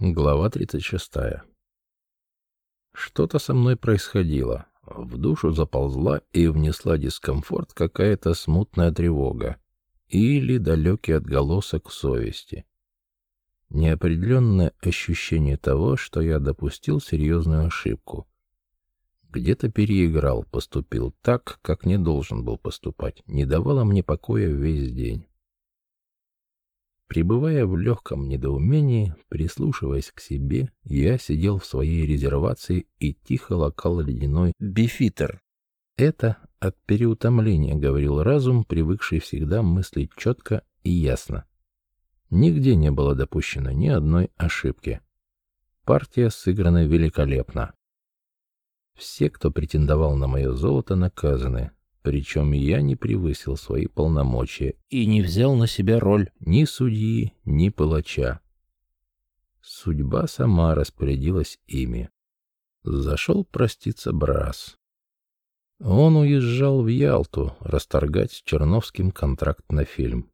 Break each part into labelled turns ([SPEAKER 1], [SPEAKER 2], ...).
[SPEAKER 1] Глава 36. Что-то со мной происходило. В душу заползла и внесла дискомфорт какая-то смутная тревога или далекий отголосок совести. Неопределенное ощущение того, что я допустил серьезную ошибку. Где-то переиграл, поступил так, как не должен был поступать, не давало мне покоя весь день. Пребывая в легком недоумении, прислушиваясь к себе, я сидел в своей резервации и тихо локал ледяной бифитер. Это от переутомления, говорил разум, привыкший всегда мыслить четко и ясно. Нигде не было допущено ни одной ошибки. Партия сыграна великолепно. Все, кто претендовал на мое золото, наказаны, причем я не превысил свои полномочия и не взял на себя роль ни судьи, ни палача. Судьба сама распорядилась ими. Зашел проститься Брас. Он уезжал в Ялту расторгать с Черновским контракт на фильм.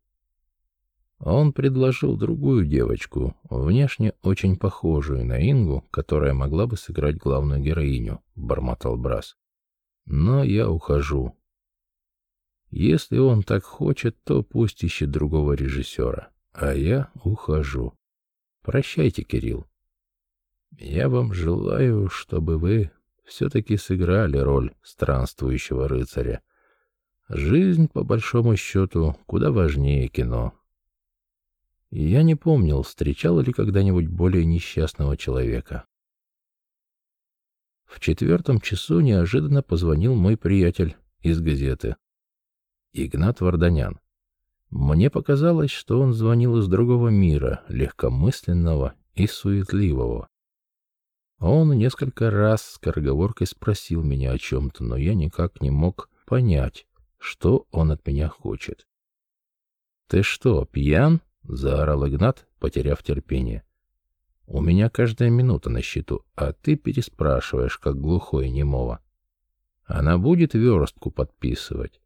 [SPEAKER 1] Он предложил другую девочку, внешне очень похожую на Ингу, которая могла бы сыграть главную героиню, — бормотал Брас. Но я ухожу. Если он так хочет, то пусть ищет другого режиссера. А я ухожу. Прощайте, Кирилл. Я вам желаю, чтобы вы все-таки сыграли роль странствующего рыцаря. Жизнь, по большому счету, куда важнее кино. Я не помнил, встречал ли когда-нибудь более несчастного человека. В четвертом часу неожиданно позвонил мой приятель из газеты. Игнат Варданян. Мне показалось, что он звонил из другого мира, легкомысленного и суетливого. Он несколько раз с скороговоркой спросил меня о чем-то, но я никак не мог понять, что он от меня хочет. «Ты что, пьян?» — заорал Игнат, потеряв терпение. «У меня каждая минута на счету, а ты переспрашиваешь, как глухой немого. Она будет верстку подписывать.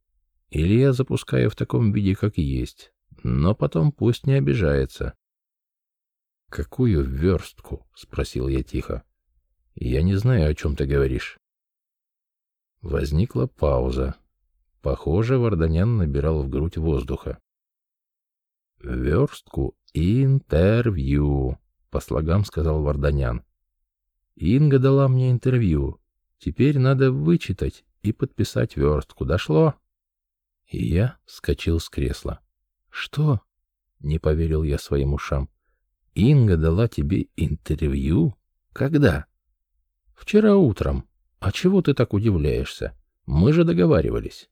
[SPEAKER 1] Или я запускаю в таком виде, как есть, но потом пусть не обижается. «Какую верстку?» — спросил я тихо. «Я не знаю, о чем ты говоришь». Возникла пауза. Похоже, Варданян набирал в грудь воздуха. «Верстку интервью», — по слогам сказал Варданян. «Инга дала мне интервью. Теперь надо вычитать и подписать верстку. Дошло?» И я вскочил с кресла. «Что?» — не поверил я своим ушам. «Инга дала тебе интервью? Когда?» «Вчера утром. А чего ты так удивляешься? Мы же договаривались».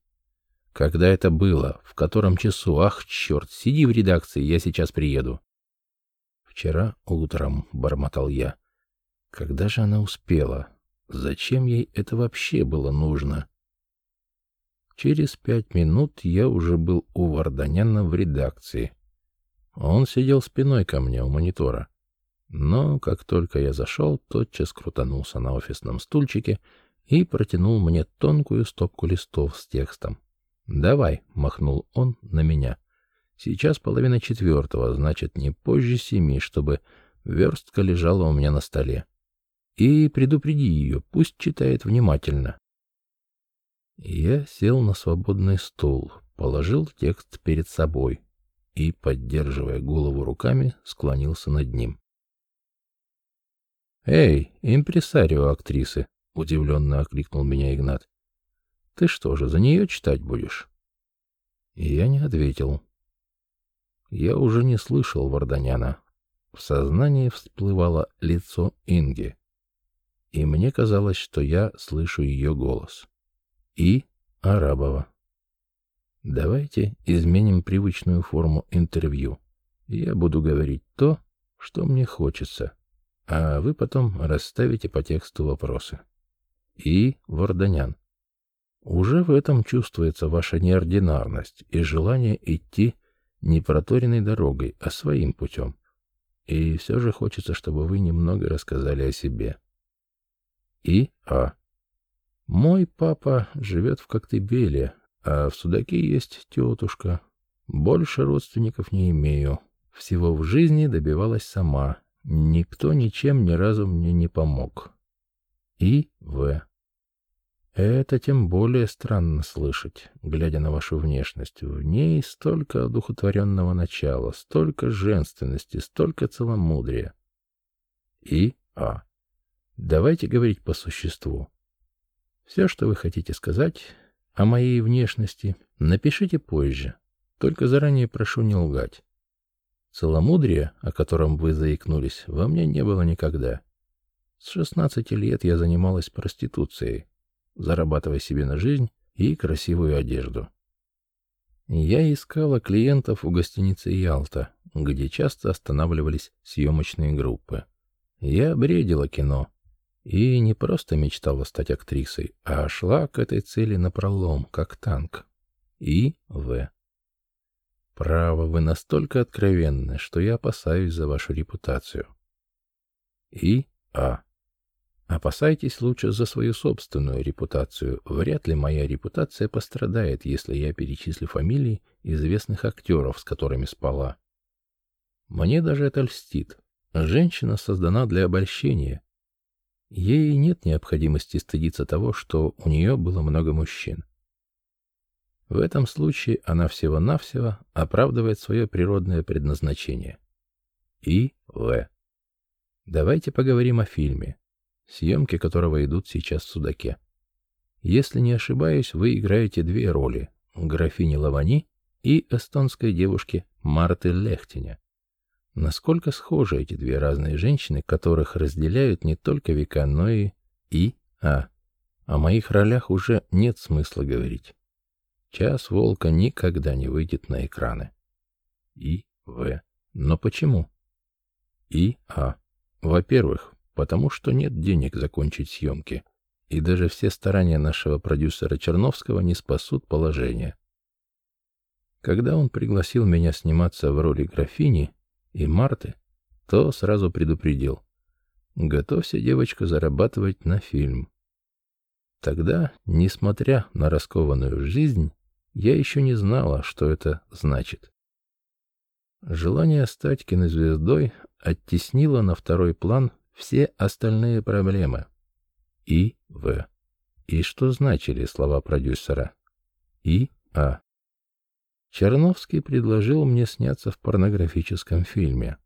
[SPEAKER 1] «Когда это было? В котором часу? Ах, черт, сиди в редакции, я сейчас приеду». «Вчера утром», — бормотал я. «Когда же она успела? Зачем ей это вообще было нужно?» Через пять минут я уже был у Варданяна в редакции. Он сидел спиной ко мне у монитора. Но как только я зашел, тотчас крутанулся на офисном стульчике и протянул мне тонкую стопку листов с текстом. «Давай», — махнул он на меня. «Сейчас половина четвертого, значит, не позже семи, чтобы верстка лежала у меня на столе. И предупреди ее, пусть читает внимательно. Я сел на свободный стул, положил текст перед собой и, поддерживая голову руками, склонился над ним. «Эй, импресарио актрисы!» — удивленно окликнул меня Игнат. «Ты что же, за нее читать будешь?» Я не ответил. Я уже не слышал Варданяна. В сознании всплывало лицо Инги, и мне казалось, что я слышу ее голос и Арабова. Давайте изменим привычную форму интервью. Я буду говорить то, что мне хочется, а вы потом расставите по тексту вопросы. И Варданян. Уже в этом чувствуется ваша неординарность и желание идти не проторенной дорогой, а своим путем. И все же хочется, чтобы вы немного рассказали о себе. И А. Мой папа живет в Коктебеле, а в Судаке есть тетушка. Больше родственников не имею. Всего в жизни добивалась сама, Никто ничем ни разу мне не помог. И В. Это тем более странно слышать, глядя на вашу внешность. В ней столько одухотворенного начала, столько женственности, столько целомудрия. И А. Давайте говорить по существу. Все, что вы хотите сказать о моей внешности, напишите позже. Только заранее прошу не лгать. Целомудрия, о котором вы заикнулись, во мне не было никогда. С 16 лет я занималась проституцией, зарабатывая себе на жизнь и красивую одежду. Я искала клиентов у гостиницы «Ялта», где часто останавливались съемочные группы. Я бредила кино, и не просто мечтала стать актрисой, а шла к этой цели напролом, как танк. И В. Право, вы настолько откровенны, что я опасаюсь за вашу репутацию. И А. Опасайтесь лучше за свою собственную репутацию. Вряд ли моя репутация пострадает, если я перечислю фамилии известных актеров, с которыми спала. Мне даже это льстит. Женщина создана для обольщения, Ей нет необходимости стыдиться того, что у нее было много мужчин. В этом случае она всего-навсего оправдывает свое природное предназначение. И В. Давайте поговорим о фильме, съемки которого идут сейчас в Судаке. Если не ошибаюсь, вы играете две роли – графини Лавани и эстонской девушки Марты Лехтиня. Насколько схожи эти две разные женщины, которых разделяют не только века, но и И, А. О моих ролях уже нет смысла говорить. Час волка никогда не выйдет на экраны. И, В. Но почему? И, А. Во-первых, потому что нет денег закончить съемки, и даже все старания нашего продюсера Черновского не спасут положение. Когда он пригласил меня сниматься в роли графини, и Марты, то сразу предупредил. Готовься, девочка, зарабатывать на фильм. Тогда, несмотря на раскованную жизнь, я еще не знала, что это значит. Желание стать кинозвездой оттеснило на второй план все остальные проблемы. И В. И что значили слова продюсера? И А. Черновский предложил мне сняться в порнографическом фильме.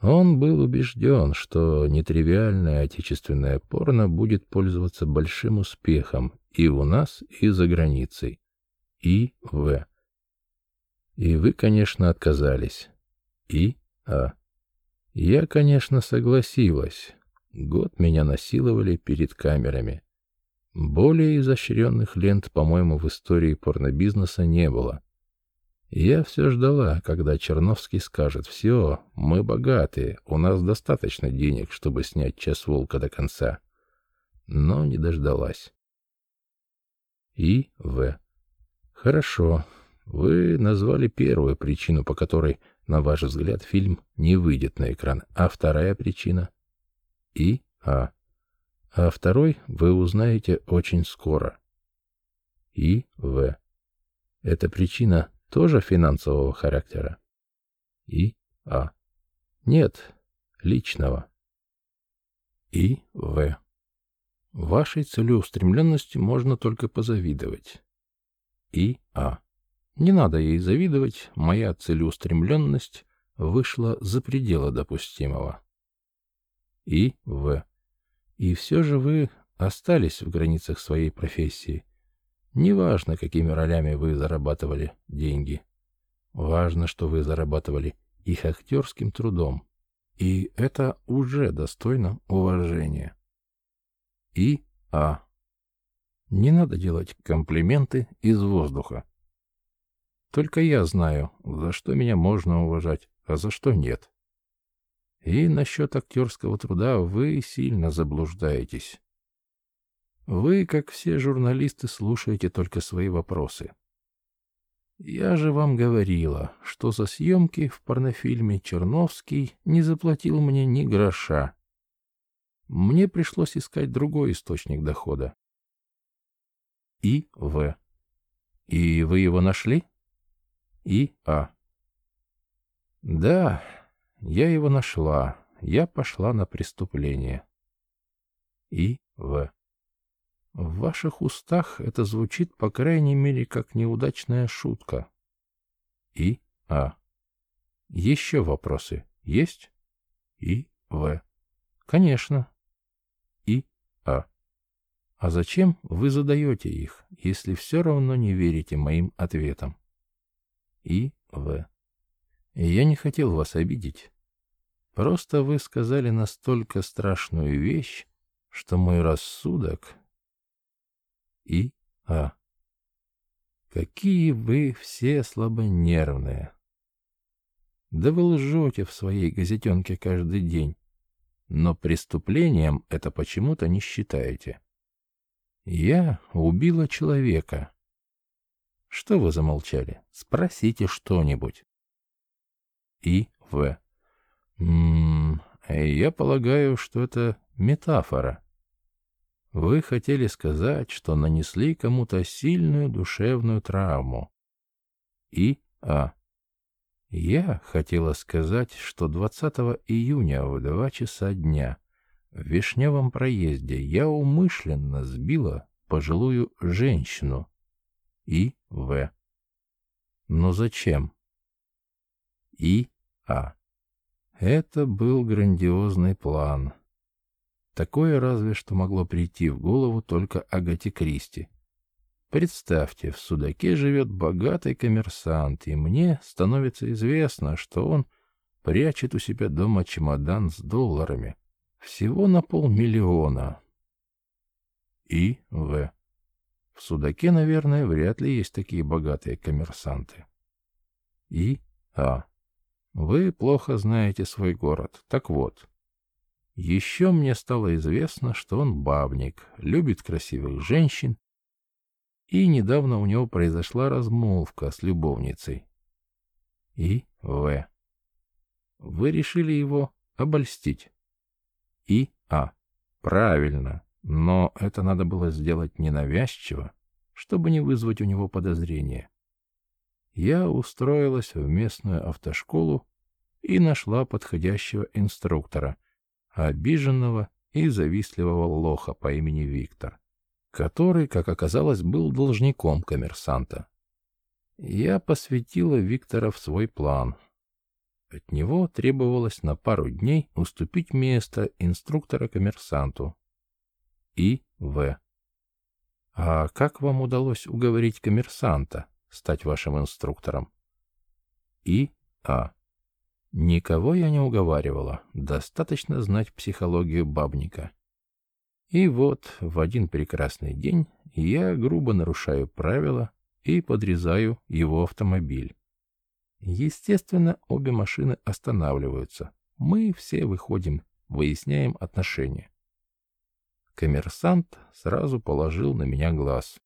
[SPEAKER 1] Он был убежден, что нетривиальное отечественное порно будет пользоваться большим успехом и у нас, и за границей. И В. И вы, конечно, отказались. И А. Я, конечно, согласилась. Год меня насиловали перед камерами. Более изощренных лент, по-моему, в истории порнобизнеса не было. Я все ждала, когда Черновский скажет «Все, мы богатые, у нас достаточно денег, чтобы снять «Час волка» до конца». Но не дождалась. И В. Хорошо, вы назвали первую причину, по которой, на ваш взгляд, фильм не выйдет на экран, а вторая причина? И А. А второй вы узнаете очень скоро. И В. Эта причина тоже финансового характера? И. А. Нет, личного. И. В. Вашей целеустремленности можно только позавидовать. И. А. Не надо ей завидовать, моя целеустремленность вышла за пределы допустимого. И. В. И все же вы остались в границах своей профессии Неважно, какими ролями вы зарабатывали деньги. Важно, что вы зарабатывали их актерским трудом. И это уже достойно уважения. И А. Не надо делать комплименты из воздуха. Только я знаю, за что меня можно уважать, а за что нет. И насчет актерского труда вы сильно заблуждаетесь. Вы, как все журналисты, слушаете только свои вопросы. Я же вам говорила, что за съемки в порнофильме Черновский не заплатил мне ни гроша. Мне пришлось искать другой источник дохода. И. В. И вы его нашли? И. А. Да, я его нашла. я пошла на преступление. И. В. В ваших устах это звучит, по крайней мере, как неудачная шутка. И. А. Еще вопросы есть? И. В. Конечно. И. А. А зачем вы задаете их, если все равно не верите моим ответам? И. В. Я не хотел вас обидеть. Просто вы сказали настолько страшную вещь, что мой рассудок... И. А. Какие вы все слабонервные. Да вы лжете в своей газетенке каждый день, но преступлением это почему-то не считаете. Я убила человека. Что вы замолчали? Спросите что-нибудь. И. В. М -м, я полагаю, что это метафора. Вы хотели сказать, что нанесли кому-то сильную душевную травму. И. А. Я хотела сказать, что 20 июня в 2 часа дня в Вишневом проезде я умышленно сбила пожилую женщину. И. В. Но зачем? И. А. Это был грандиозный план. Такое разве что могло прийти в голову только Агате Кристи. Представьте, в Судаке живет богатый коммерсант, и мне становится известно, что он прячет у себя дома чемодан с долларами. Всего на полмиллиона. И. В. В Судаке, наверное, вряд ли есть такие богатые коммерсанты. И. А. Вы плохо знаете свой город. Так вот. Еще мне стало известно, что он бабник, любит красивых женщин, и недавно у него произошла размолвка с любовницей. И. В. Вы решили его обольстить. И. А. Правильно. Но это надо было сделать ненавязчиво, чтобы не вызвать у него подозрения. Я устроилась в местную автошколу и нашла подходящего инструктора, обиженного и завистливого лоха по имени Виктор, который, как оказалось, был должником коммерсанта. Я посвятила Виктора в свой план. От него требовалось на пару дней уступить место инструктора коммерсанту, и. В. А как вам удалось уговорить коммерсанта стать вашим инструктором? И. А. Никого я не уговаривала, достаточно знать психологию бабника. И вот в один прекрасный день я грубо нарушаю правила и подрезаю его автомобиль. Естественно, обе машины останавливаются. Мы все выходим, выясняем отношения. Коммерсант сразу положил на меня глаз.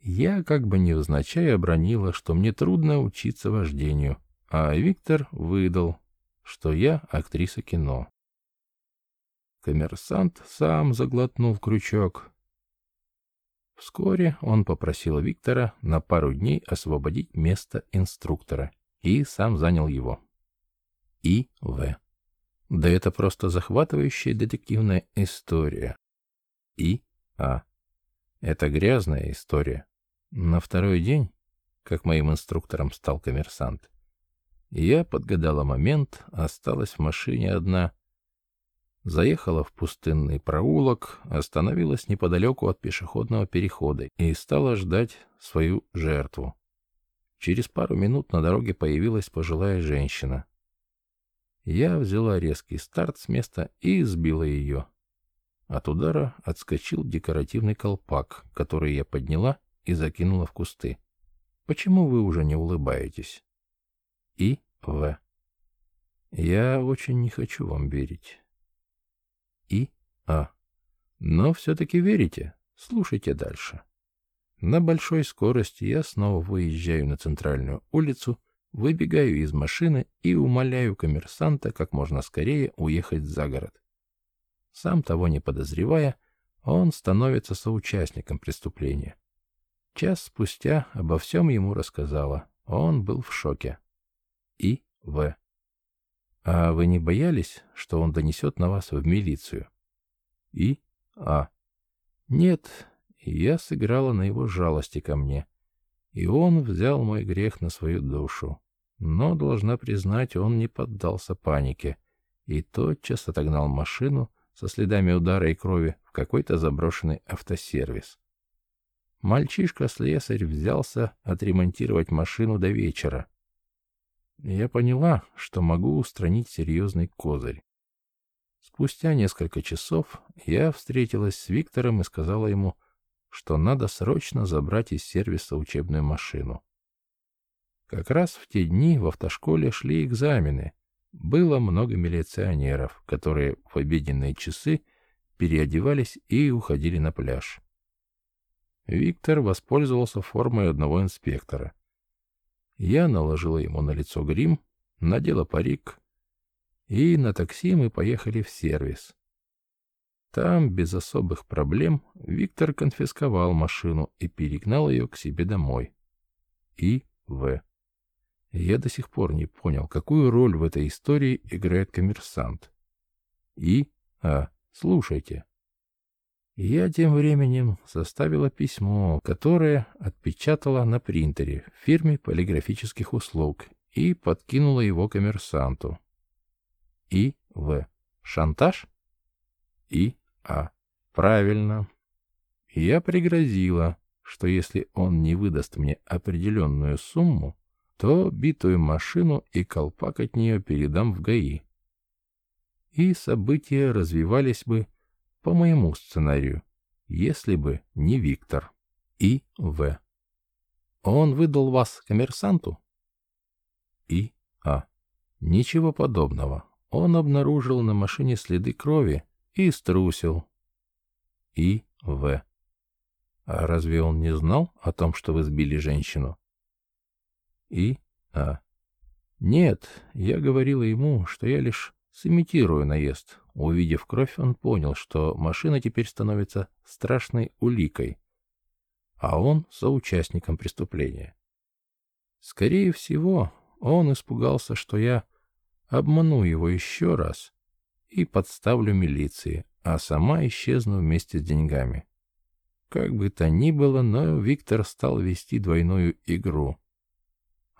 [SPEAKER 1] Я как бы невзначай обронила, что мне трудно учиться вождению, а Виктор выдал, что я актриса кино. Коммерсант сам заглотнул крючок. Вскоре он попросил Виктора на пару дней освободить место инструктора и сам занял его. И. В. Да это просто захватывающая детективная история. И. А. Это грязная история. На второй день, как моим инструктором стал коммерсант, я подгадала момент, осталась в машине одна, заехала в пустынный проулок, остановилась неподалеку от пешеходного перехода и стала ждать свою жертву. Через пару минут на дороге появилась пожилая женщина. Я взяла резкий старт с места и сбила ее. От удара отскочил декоративный колпак, который я подняла и закинула в кусты. Почему вы уже не улыбаетесь? И. В. Я очень не хочу вам верить. И. А. Но все-таки верите? Слушайте дальше. На большой скорости я снова выезжаю на центральную улицу Выбегаю из машины и умоляю коммерсанта как можно скорее уехать за город. Сам того не подозревая, он становится соучастником преступления. Час спустя обо всем ему рассказала. Он был в шоке. И. В. А вы не боялись, что он донесет на вас в милицию? И? А. Нет, я сыграла на его жалости ко мне. И он взял мой грех на свою душу. Но, должна признать, он не поддался панике и тотчас отогнал машину со следами удара и крови в какой-то заброшенный автосервис. Мальчишка-слесарь взялся отремонтировать машину до вечера. Я поняла, что могу устранить серьезный козырь. Спустя несколько часов я встретилась с Виктором и сказала ему, что надо срочно забрать из сервиса учебную машину. Как раз в те дни в автошколе шли экзамены. Было много милиционеров, которые в обеденные часы переодевались и уходили на пляж. Виктор воспользовался формой одного инспектора. Я наложила ему на лицо грим, надела парик, и на такси мы поехали в сервис. Там, без особых проблем, Виктор конфисковал машину и перегнал ее к себе домой. И. В. Я до сих пор не понял, какую роль в этой истории играет коммерсант. И. А. Слушайте. Я тем временем составила письмо, которое отпечатала на принтере в фирме полиграфических услуг и подкинула его коммерсанту. И. В. Шантаж? И. А. Правильно. Я пригрозила, что если он не выдаст мне определенную сумму, то битую машину и колпак от нее передам в ГАИ. И события развивались бы по моему сценарию, если бы не Виктор. И. В. Он выдал вас коммерсанту? И. А. Ничего подобного. Он обнаружил на машине следы крови и струсил. И. В. А разве он не знал о том, что вы сбили женщину? И. А. Нет, я говорила ему, что я лишь сымитирую наезд, Увидев кровь, он понял, что машина теперь становится страшной уликой, а он соучастником преступления. Скорее всего, он испугался, что я обману его еще раз и подставлю милиции, а сама исчезну вместе с деньгами. Как бы то ни было, но Виктор стал вести двойную игру.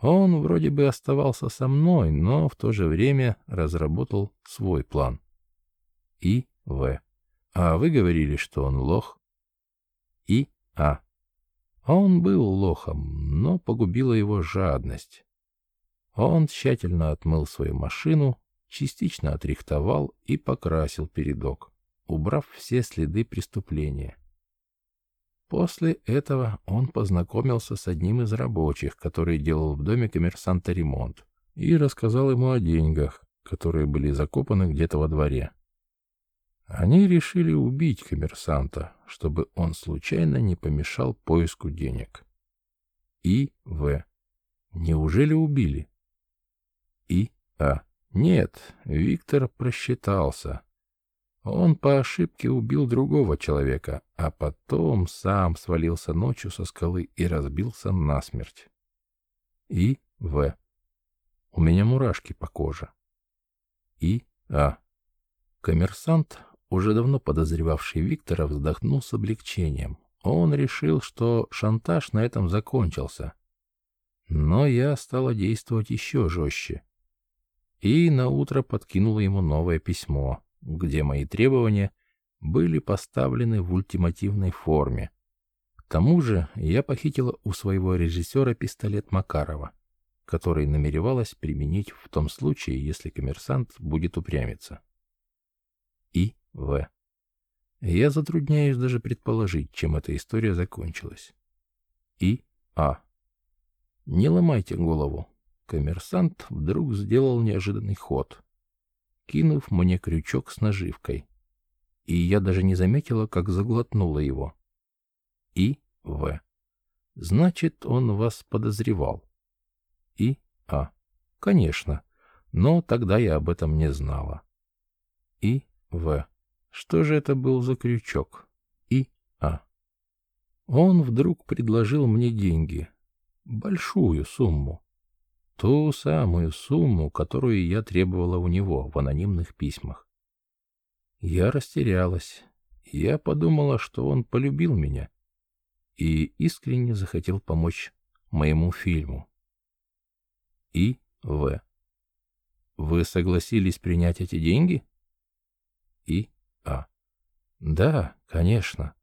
[SPEAKER 1] Он вроде бы оставался со мной, но в то же время разработал свой план. И. В. А вы говорили, что он лох? И. А. Он был лохом, но погубила его жадность. Он тщательно отмыл свою машину, частично отрихтовал и покрасил передок, убрав все следы преступления. После этого он познакомился с одним из рабочих, который делал в доме коммерсанта ремонт, и рассказал ему о деньгах, которые были закопаны где-то во дворе. Они решили убить коммерсанта, чтобы он случайно не помешал поиску денег. И. В. Неужели убили? И. А. Нет, Виктор просчитался. Он по ошибке убил другого человека, а потом сам свалился ночью со скалы и разбился насмерть. И. В. У меня мурашки по коже. И. А. Коммерсант уже давно подозревавший Виктора, вздохнул с облегчением. Он решил, что шантаж на этом закончился. Но я стала действовать еще жестче. И наутро подкинула ему новое письмо, где мои требования были поставлены в ультимативной форме. К тому же я похитила у своего режиссера пистолет Макарова, который намеревалась применить в том случае, если коммерсант будет упрямиться. И в. Я затрудняюсь даже предположить, чем эта история закончилась. И. А. Не ломайте голову. Коммерсант вдруг сделал неожиданный ход, кинув мне крючок с наживкой. И я даже не заметила, как заглотнула его. И. В. Значит, он вас подозревал. И. А. Конечно. Но тогда я об этом не знала. И. В. Что же это был за крючок? И. А. Он вдруг предложил мне деньги. Большую сумму. Ту самую сумму, которую я требовала у него в анонимных письмах. Я растерялась. Я подумала, что он полюбил меня и искренне захотел помочь моему фильму. И. В. Вы согласились принять эти деньги? И. А. Да, конечно.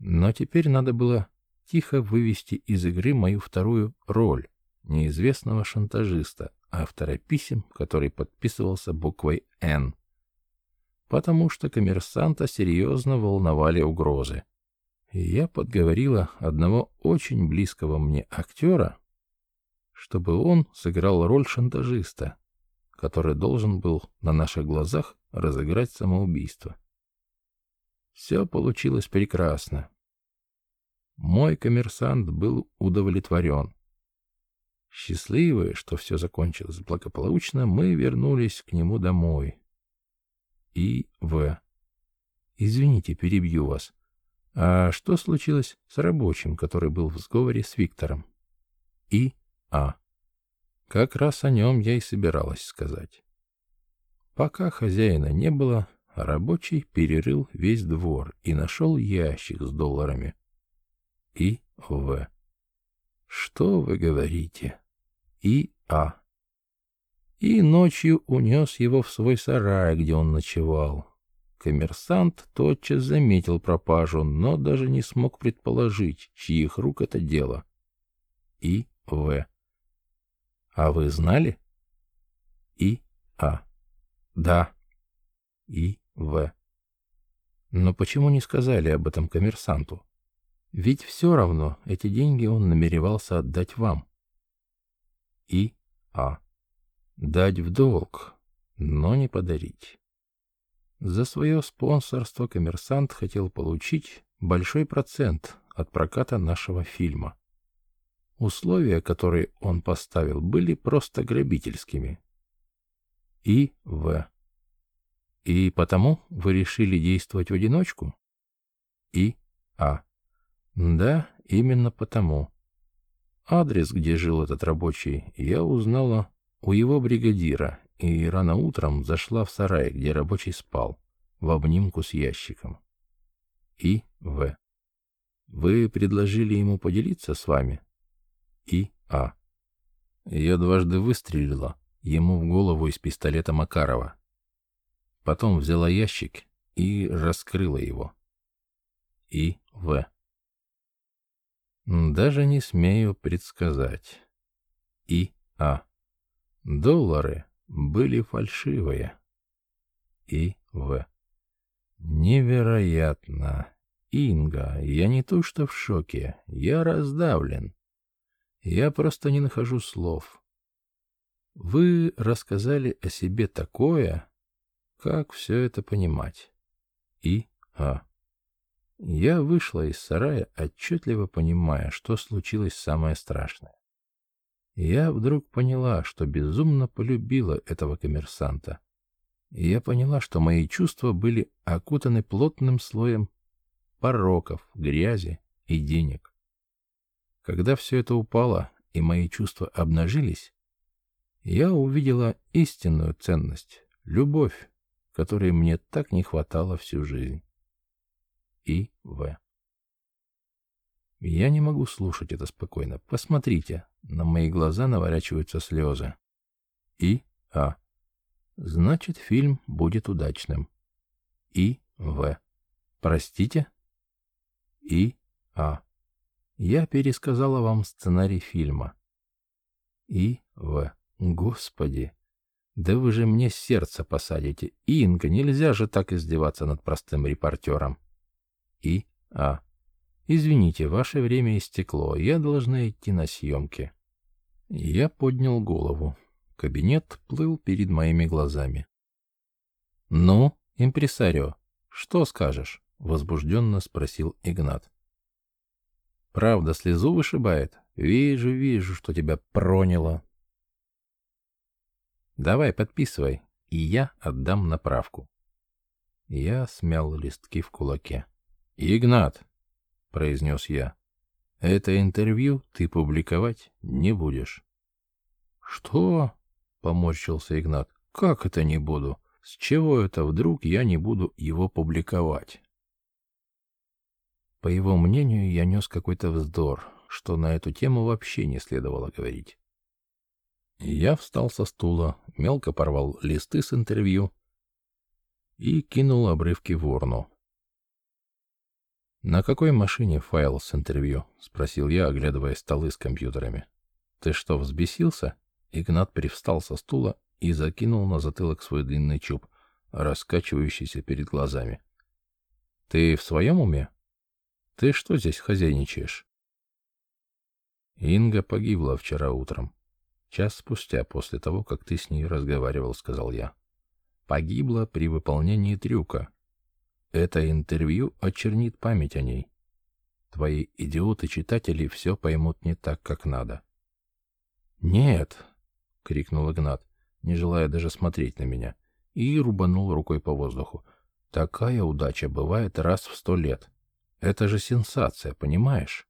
[SPEAKER 1] Но теперь надо было тихо вывести из игры мою вторую роль неизвестного шантажиста, автора писем, который подписывался буквой «Н», потому что коммерсанта серьезно волновали угрозы. И я подговорила одного очень близкого мне актера, чтобы он сыграл роль шантажиста, который должен был на наших глазах разыграть самоубийство. Все получилось прекрасно. Мой коммерсант был удовлетворен. Счастливые, что все закончилось благополучно, мы вернулись к нему домой. И. В. Извините, перебью вас. А что случилось с рабочим, который был в сговоре с Виктором? И. А. Как раз о нем я и собиралась сказать. Пока хозяина не было, рабочий перерыл весь двор и нашел ящик с долларами. И. В. Что вы говорите? И. А. И ночью унес его в свой сарай, где он ночевал. Коммерсант тотчас заметил пропажу, но даже не смог предположить, чьих рук это дело. И. В. А вы знали? И. А. Да. И. В. Но почему не сказали об этом коммерсанту? Ведь все равно эти деньги он намеревался отдать вам. И. А. Дать в долг, но не подарить. За свое спонсорство коммерсант хотел получить большой процент от проката нашего фильма. Условия, которые он поставил, были просто грабительскими. И. В. И потому вы решили действовать в одиночку? И. А. Да, именно потому. Адрес, где жил этот рабочий, я узнала у его бригадира и рано утром зашла в сарай, где рабочий спал, в обнимку с ящиком. И. В. Вы предложили ему поделиться с вами? И. А. Я дважды выстрелила ему в голову из пистолета Макарова. Потом взяла ящик и раскрыла его. И. В. Даже не смею предсказать. И. А. Доллары были фальшивые. И. В. Невероятно. Инга, я не то что в шоке, я раздавлен. Я просто не нахожу слов. Вы рассказали о себе такое, как все это понимать. И. А. Я вышла из сарая, отчетливо понимая, что случилось самое страшное. Я вдруг поняла, что безумно полюбила этого коммерсанта. Я поняла, что мои чувства были окутаны плотным слоем пороков, грязи и денег. Когда все это упало и мои чувства обнажились, я увидела истинную ценность, любовь, которой мне так не хватало всю жизнь. И. В. Я не могу слушать это спокойно. Посмотрите, на мои глаза наворачиваются слезы. И. А. Значит, фильм будет удачным. И. В. Простите? И. А. Я пересказала вам сценарий фильма. И. В. Господи. Да вы же мне сердце посадите. Инга, нельзя же так издеваться над простым репортером. И. А. Извините, ваше время истекло. Я должна идти на съемки. Я поднял голову. Кабинет плыл перед моими глазами. «Ну, импресарио, что скажешь?» — возбужденно спросил Игнат. «Правда, слезу вышибает? Вижу, вижу, что тебя проняло». «Давай, подписывай, и я отдам направку». Я смял листки в кулаке. «Игнат», — произнес я, — «это интервью ты публиковать не будешь». Что? Поморщился Игнат. Как это не буду? С чего это вдруг я не буду его публиковать? По его мнению, я нес какой-то вздор, что на эту тему вообще не следовало говорить. Я встал со стула, мелко порвал листы с интервью и кинул обрывки в урну. «На какой машине файл с интервью?» — спросил я, оглядывая столы с компьютерами. «Ты что, взбесился?» Игнат привстал со стула и закинул на затылок свой длинный чуб, раскачивающийся перед глазами. «Ты в своем уме? Ты что здесь хозяйничаешь?» «Инга погибла вчера утром. Час спустя, после того, как ты с ней разговаривал», — сказал я. «Погибла при выполнении трюка. Это интервью очернит память о ней. Твои идиоты-читатели все поймут не так, как надо». «Нет!» — крикнул Игнат, не желая даже смотреть на меня, и рубанул рукой по воздуху. «Такая удача бывает раз в сто лет. Это же сенсация, понимаешь?»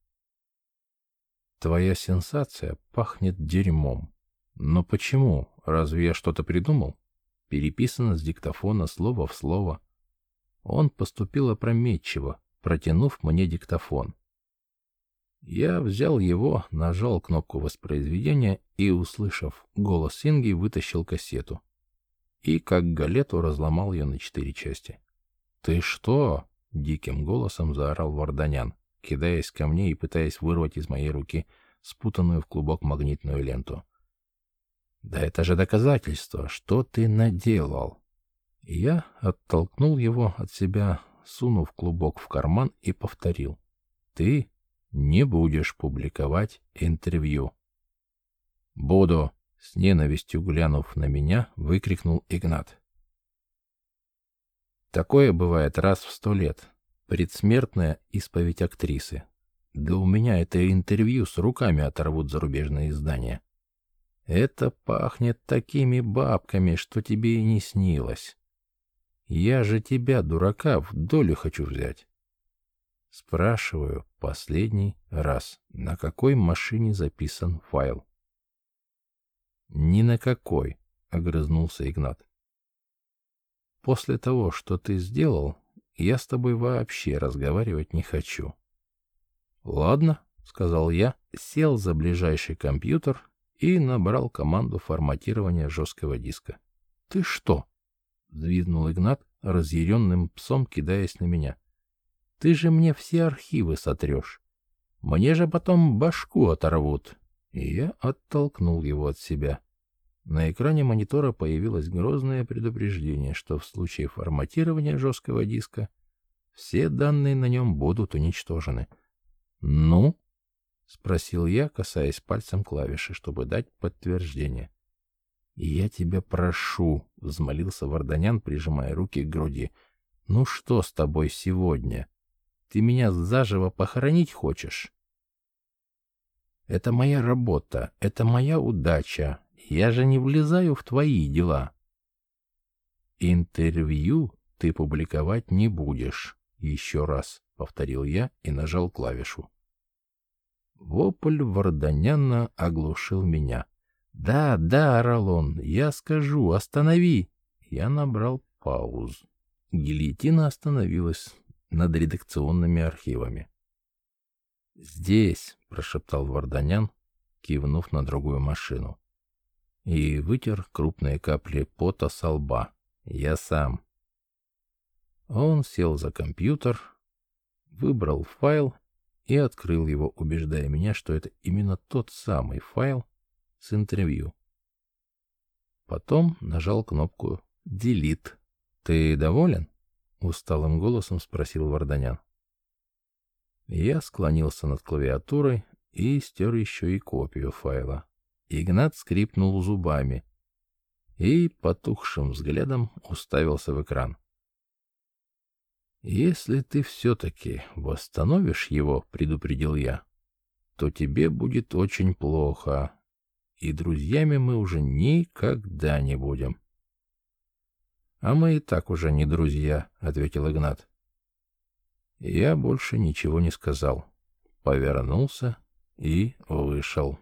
[SPEAKER 1] Твоя сенсация пахнет дерьмом. Но почему? Разве я что-то придумал? Переписано с диктофона слово в слово. Он поступил опрометчиво, протянув мне диктофон. Я взял его, нажал кнопку воспроизведения и, услышав голос Синги, вытащил кассету. И, как галету, разломал ее на четыре части. «Ты что?» — диким голосом заорал Варданян кидаясь ко мне и пытаясь вырвать из моей руки спутанную в клубок магнитную ленту. «Да это же доказательство! Что ты наделал?» Я оттолкнул его от себя, сунув клубок в карман и повторил. «Ты не будешь публиковать интервью». «Буду!» — с ненавистью глянув на меня, выкрикнул Игнат. «Такое бывает раз в сто лет. Предсмертная исповедь актрисы. Да у меня это интервью с руками оторвут зарубежные издания. Это пахнет такими бабками, что тебе и не снилось. Я же тебя, дурака, в долю хочу взять. Спрашиваю последний раз, на какой машине записан файл? Ни на какой, огрызнулся Игнат. После того, что ты сделал, я с тобой вообще разговаривать не хочу. Ладно, сказал я, сел за ближайший компьютер и набрал команду форматирования жесткого диска. Ты что? Взвизгнул Игнат, разъяренным псом кидаясь на меня. Ты же мне все архивы сотрешь. Мне же потом башку оторвут. И я оттолкнул его от себя. На экране монитора появилось грозное предупреждение, что в случае форматирования жесткого диска все данные на нем будут уничтожены. «Ну?» — спросил я, касаясь пальцем клавиши, чтобы дать подтверждение. «Я тебя прошу», — взмолился Варданян, прижимая руки к груди. «Ну что с тобой сегодня? Ты меня заживо похоронить хочешь?» «Это моя работа, это моя удача, я же не влезаю в твои дела. Интервью ты публиковать не будешь. Еще раз, повторил я и нажал клавишу. Вопль Варданяна оглушил меня. «Да, да», — орал он, — «я скажу, останови!» Я набрал пауз. Гильотина остановилась над редакционными архивами. «Здесь», — прошептал Варданян, кивнув на другую машину и вытер крупные капли пота со лба. Я сам. Он сел за компьютер, выбрал файл и открыл его, убеждая меня, что это именно тот самый файл с интервью. Потом нажал кнопку «Delete». «Ты доволен?» — усталым голосом спросил Варданян. Я склонился над клавиатурой и стер еще и копию файла. Игнат скрипнул зубами и потухшим взглядом уставился в экран. «Если ты все-таки восстановишь его, — предупредил я, — то тебе будет очень плохо, и друзьями мы уже никогда не будем». «А мы и так уже не друзья», — ответил Игнат. Я больше ничего не сказал, повернулся и вышел.